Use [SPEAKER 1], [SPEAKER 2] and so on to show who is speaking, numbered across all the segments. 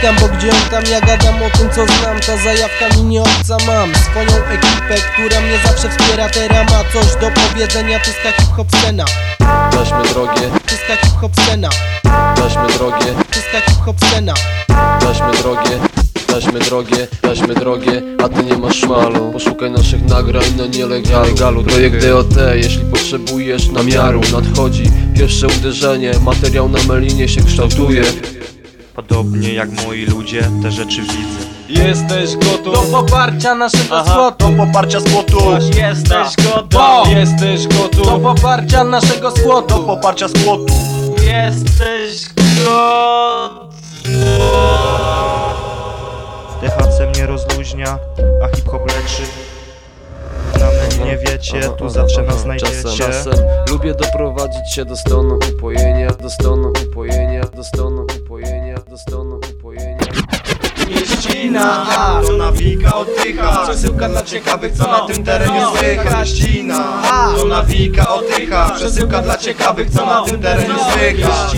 [SPEAKER 1] klikam, bo gdzie on tam ja gadam o tym co znam. Ta zajawka mi nie obca mam Swoją ekipę, która mnie zawsze wspiera. Teraz ma coś do powiedzenia Czyska hip-hop scena.
[SPEAKER 2] Weźmy drogie,
[SPEAKER 1] Czyska hip-hop scena.
[SPEAKER 2] Weźmy drogie,
[SPEAKER 1] Czyska hip-hop scena.
[SPEAKER 2] Weźmy drogie. Weźmy drogie, weźmy drogie, a ty nie masz szmalu. Poszukaj naszych nagrań na nielegalu. Projekt DOT, jeśli potrzebujesz namiaru Nadchodzi. Pierwsze uderzenie, materiał na melinie się kształtuje
[SPEAKER 3] Podobnie jak moi ludzie, te rzeczy widzę.
[SPEAKER 4] Jesteś
[SPEAKER 1] Do
[SPEAKER 4] gotów
[SPEAKER 1] poparcia naszego
[SPEAKER 3] Aha.
[SPEAKER 1] skłotu.
[SPEAKER 3] poparcia spłotu Jesteś
[SPEAKER 1] Bo!
[SPEAKER 4] Jesteś
[SPEAKER 1] Do
[SPEAKER 4] gotów
[SPEAKER 1] poparcia naszego skłotu.
[SPEAKER 3] Poparcia spłotu Jesteś gotów. THC mnie rozluźnia, a hip-hop leczy. Nie wiecie, tu zawsze nas znajdziecie.
[SPEAKER 2] Czasem, czasem lubię doprowadzić się do stanu upojenia Do stanu
[SPEAKER 4] Mieścina, a
[SPEAKER 5] To nawika oddycha.
[SPEAKER 4] Przesyłka dla ciekawych, co na tym terenie
[SPEAKER 5] słychać. Ścina To nawika oddycha. Przesyłka dla ciekawych, co na tym terenie słychać.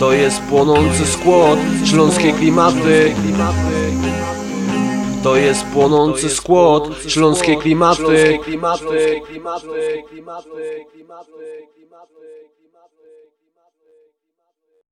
[SPEAKER 2] To jest płonący skład śląskiej klimaty. To jest płonący skład śląskiej klimaty